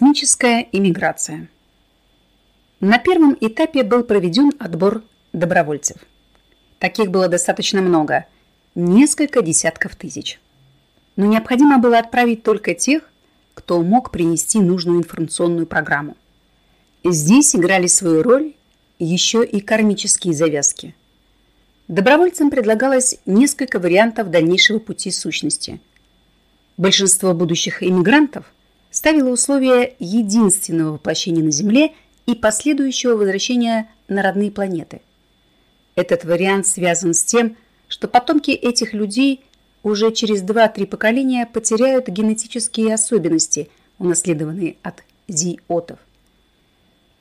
Космическая иммиграция. На первом этапе был проведен отбор добровольцев. Таких было достаточно много, несколько десятков тысяч. Но необходимо было отправить только тех, кто мог принести нужную информационную программу. Здесь играли свою роль еще и кармические завязки. Добровольцам предлагалось несколько вариантов дальнейшего пути сущности. Большинство будущих иммигрантов – ставила условия единственного воплощения на Земле и последующего возвращения на родные планеты. Этот вариант связан с тем, что потомки этих людей уже через 2-3 поколения потеряют генетические особенности, унаследованные от зиотов.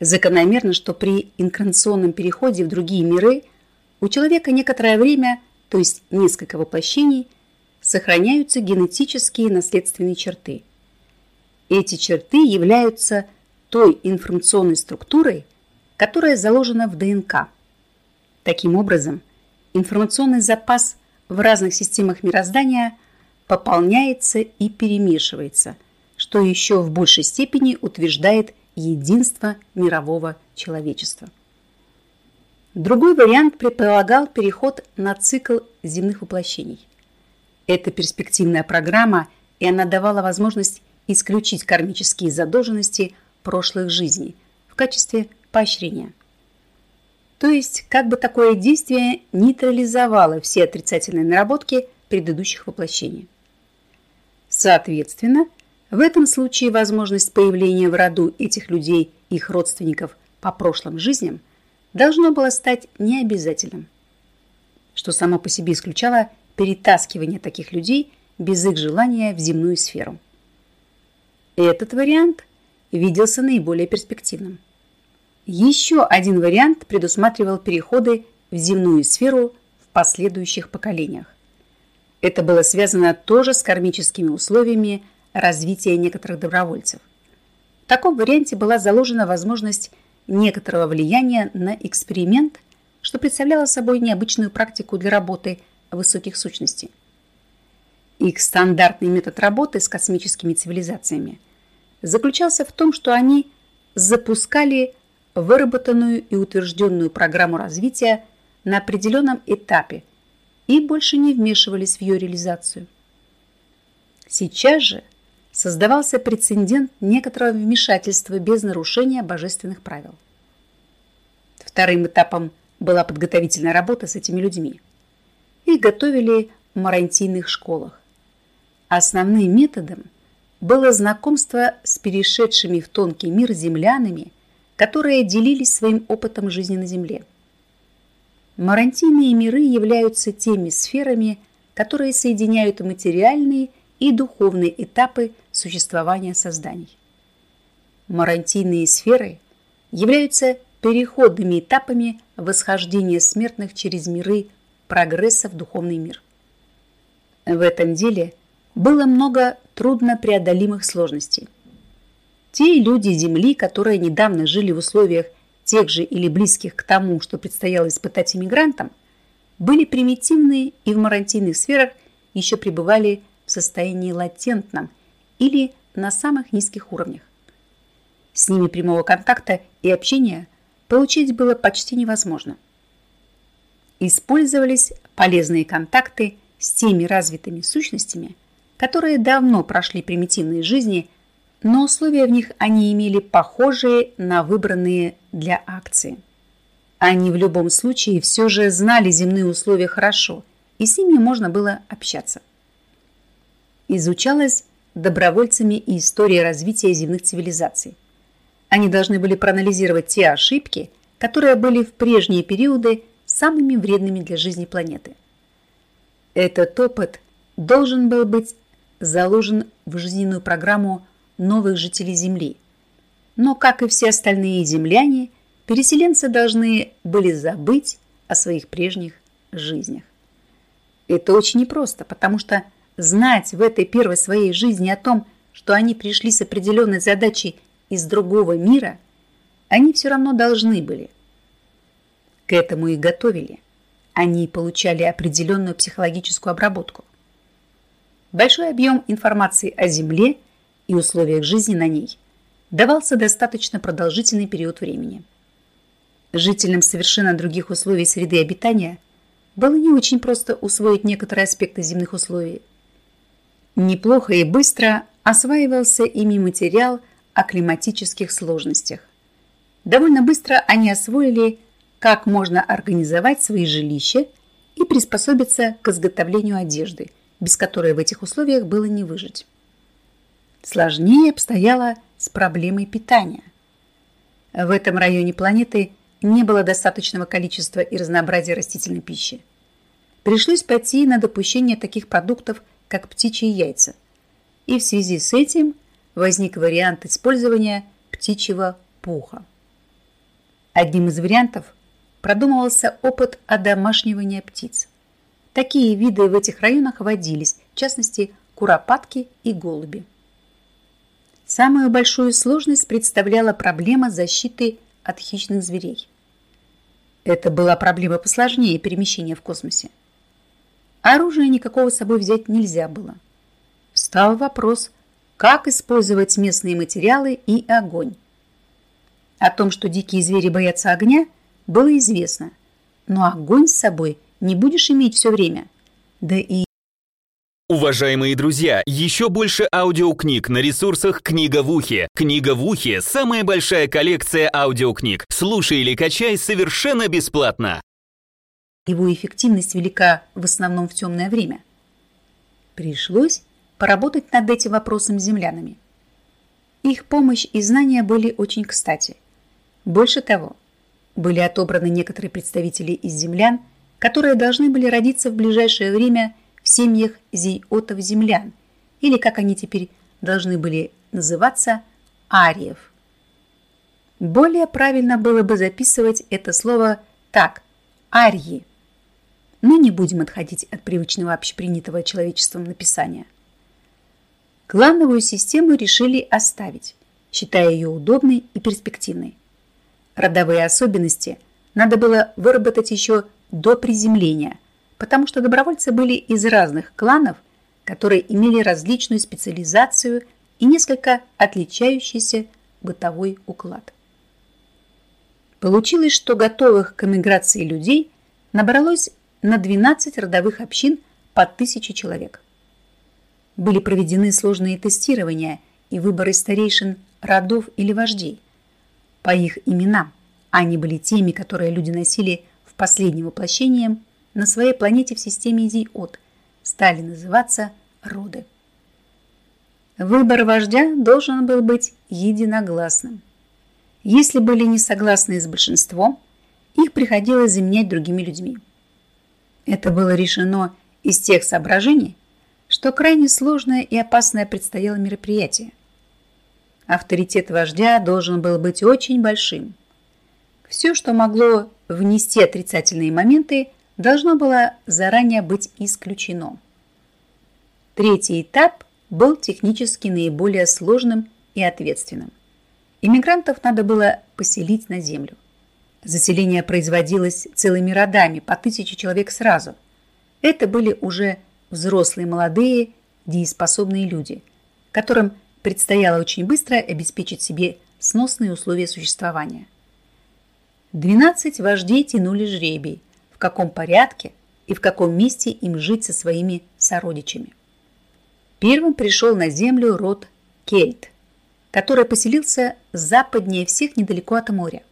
Закономерно, что при инкарнационном переходе в другие миры у человека некоторое время, то есть несколько воплощений, сохраняются генетические наследственные черты – эти черты являются той информационной структурой, которая заложена в ДНК. Таким образом, информационный запас в разных системах мироздания пополняется и перемешивается, что еще в большей степени утверждает единство мирового человечества. Другой вариант предполагал переход на цикл земных воплощений. Это перспективная программа, и она давала возможность исключить кармические задолженности прошлых жизней в качестве поощрения. То есть, как бы такое действие нейтрализовало все отрицательные наработки предыдущих воплощений. Соответственно, в этом случае возможность появления в роду этих людей и их родственников по прошлым жизням должно было стать необязательным, что само по себе исключало перетаскивание таких людей без их желания в земную сферу. Этот вариант виделся наиболее перспективным. Еще один вариант предусматривал переходы в земную сферу в последующих поколениях. Это было связано тоже с кармическими условиями развития некоторых добровольцев. В таком варианте была заложена возможность некоторого влияния на эксперимент, что представляло собой необычную практику для работы высоких сущностей. Их стандартный метод работы с космическими цивилизациями – заключался в том, что они запускали выработанную и утвержденную программу развития на определенном этапе и больше не вмешивались в ее реализацию. Сейчас же создавался прецедент некоторого вмешательства без нарушения божественных правил. Вторым этапом была подготовительная работа с этими людьми. Их готовили в марантийных школах. Основным методом – было знакомство с перешедшими в тонкий мир землянами, которые делились своим опытом жизни на Земле. Марантийные миры являются теми сферами, которые соединяют материальные и духовные этапы существования созданий. Марантийные сферы являются переходными этапами восхождения смертных через миры прогресса в духовный мир. В этом деле было много труднопреодолимых сложностей. Те люди Земли, которые недавно жили в условиях тех же или близких к тому, что предстояло испытать иммигрантам, были примитивные и в марантийных сферах еще пребывали в состоянии латентном или на самых низких уровнях. С ними прямого контакта и общения получить было почти невозможно. Использовались полезные контакты с теми развитыми сущностями – которые давно прошли примитивные жизни, но условия в них они имели похожие на выбранные для акции. Они в любом случае все же знали земные условия хорошо, и с ними можно было общаться. Изучалась добровольцами и история развития земных цивилизаций. Они должны были проанализировать те ошибки, которые были в прежние периоды самыми вредными для жизни планеты. Этот опыт должен был быть заложен в жизненную программу новых жителей Земли. Но, как и все остальные земляне, переселенцы должны были забыть о своих прежних жизнях. Это очень непросто, потому что знать в этой первой своей жизни о том, что они пришли с определенной задачей из другого мира, они все равно должны были. К этому и готовили. Они получали определенную психологическую обработку большой объем информации о Земле и условиях жизни на ней, давался достаточно продолжительный период времени. Жителям совершенно других условий среды обитания было не очень просто усвоить некоторые аспекты земных условий. Неплохо и быстро осваивался ими материал о климатических сложностях. Довольно быстро они освоили, как можно организовать свои жилища и приспособиться к изготовлению одежды, без которой в этих условиях было не выжить. Сложнее обстояло с проблемой питания. В этом районе планеты не было достаточного количества и разнообразия растительной пищи. Пришлось пойти на допущение таких продуктов, как птичьи яйца. И в связи с этим возник вариант использования птичьего пуха. Одним из вариантов продумывался опыт одомашнивания птиц. Такие виды в этих районах водились, в частности, куропатки и голуби. Самую большую сложность представляла проблема защиты от хищных зверей. Это была проблема посложнее перемещения в космосе. Оружия никакого с собой взять нельзя было. Встал вопрос, как использовать местные материалы и огонь. О том, что дикие звери боятся огня, было известно. Но огонь с собой не будешь иметь все время. Да и Уважаемые друзья, еще больше аудиокниг на ресурсах «Книга в ухе». «Книга в ухе» — самая большая коллекция аудиокниг. Слушай или качай совершенно бесплатно. Его эффективность велика в основном в темное время. Пришлось поработать над этим вопросом с землянами. Их помощь и знания были очень кстати. Больше того, были отобраны некоторые представители из землян, которые должны были родиться в ближайшее время – в семьях зейотов-землян, или, как они теперь должны были называться, ариев. Более правильно было бы записывать это слово так – арьи. Но не будем отходить от привычного общепринятого человечеством написания. Клановую систему решили оставить, считая ее удобной и перспективной. Родовые особенности надо было выработать еще до приземления – потому что добровольцы были из разных кланов, которые имели различную специализацию и несколько отличающийся бытовой уклад. Получилось, что готовых к эмиграции людей набралось на 12 родовых общин по тысяче человек. Были проведены сложные тестирования и выборы старейшин родов или вождей. По их именам они были теми, которые люди носили в последнем воплощением на своей планете в системе Изиот стали называться роды. Выбор вождя должен был быть единогласным. Если были не согласны с большинством, их приходилось заменять другими людьми. Это было решено из тех соображений, что крайне сложное и опасное предстояло мероприятие. Авторитет вождя должен был быть очень большим. Все, что могло внести отрицательные моменты, должно было заранее быть исключено. Третий этап был технически наиболее сложным и ответственным. Иммигрантов надо было поселить на землю. Заселение производилось целыми родами, по тысяче человек сразу. Это были уже взрослые, молодые, дееспособные люди, которым предстояло очень быстро обеспечить себе сносные условия существования. 12 вождей тянули жребий – в каком порядке и в каком месте им жить со своими сородичами. Первым пришел на землю род Кельт, который поселился западнее всех недалеко от моря.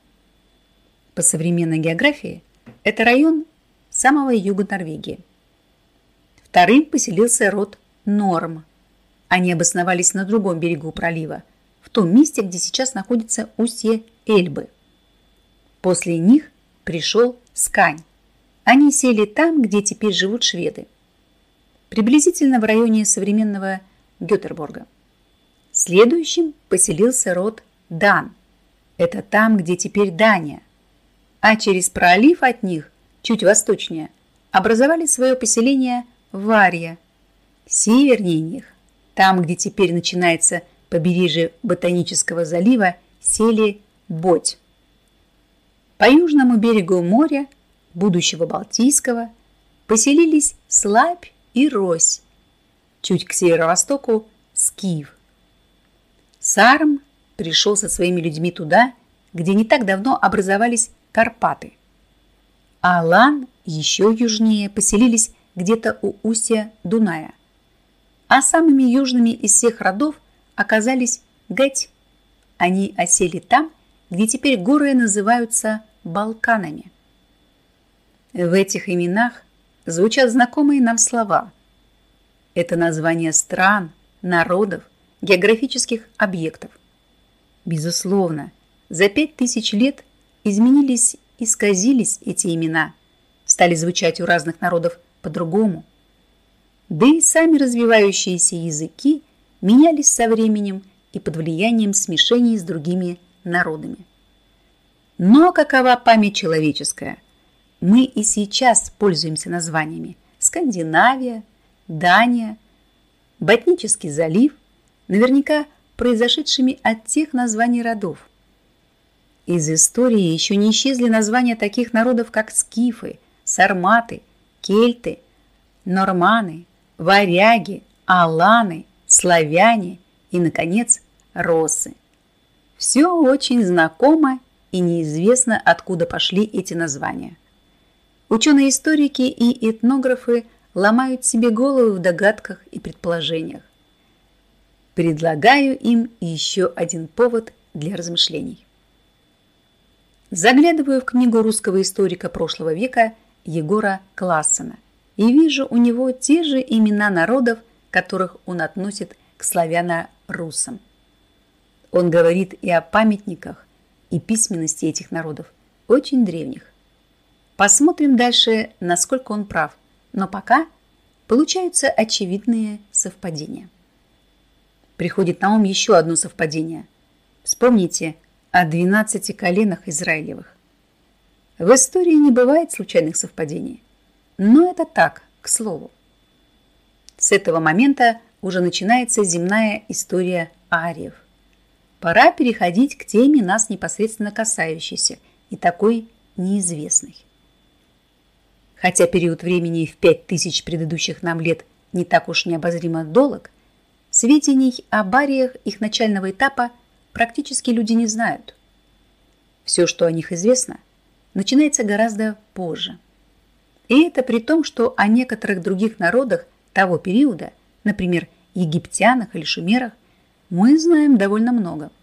По современной географии это район самого юга Норвегии. Вторым поселился род Норм. Они обосновались на другом берегу пролива, в том месте, где сейчас находится устье Эльбы. После них пришел Скань, они сели там, где теперь живут шведы. Приблизительно в районе современного Гётерборга. Следующим поселился род Дан. Это там, где теперь Дания. А через пролив от них, чуть восточнее, образовали свое поселение Варья. Севернее них, там, где теперь начинается побережье Ботанического залива, сели Боть. По южному берегу моря будущего Балтийского, поселились Слабь и Рось, чуть к северо-востоку Скиф. Сарм пришел со своими людьми туда, где не так давно образовались Карпаты. А Алан еще южнее поселились где-то у устья Дуная. А самыми южными из всех родов оказались Геть. Они осели там, где теперь горы называются Балканами. В этих именах звучат знакомые нам слова. Это название стран, народов, географических объектов. Безусловно, за пять тысяч лет изменились исказились эти имена, стали звучать у разных народов по-другому. Да и сами развивающиеся языки менялись со временем и под влиянием смешений с другими народами. Но какова память человеческая? Мы и сейчас пользуемся названиями Скандинавия, Дания, Ботнический залив, наверняка произошедшими от тех названий родов. Из истории еще не исчезли названия таких народов, как скифы, сарматы, кельты, норманы, варяги, аланы, славяне и, наконец, росы. Все очень знакомо и неизвестно, откуда пошли эти названия. Ученые-историки и этнографы ломают себе голову в догадках и предположениях. Предлагаю им еще один повод для размышлений. Заглядываю в книгу русского историка прошлого века Егора Классена и вижу у него те же имена народов, которых он относит к славяно-руссам. Он говорит и о памятниках, и письменности этих народов, очень древних. Посмотрим дальше, насколько он прав, но пока получаются очевидные совпадения. Приходит на ум еще одно совпадение. Вспомните – о двенадцати коленах Израилевых. В истории не бывает случайных совпадений, но это так, к слову. С этого момента уже начинается земная история ариев. Пора переходить к теме нас непосредственно касающейся и такой неизвестной. Хотя период времени в пять тысяч предыдущих нам лет не так уж необозримо долг, сведений об ариях их начального этапа – практически люди не знают. Все, что о них известно, начинается гораздо позже. И это при том, что о некоторых других народах того периода, например, египтянах или шумерах, мы знаем довольно много –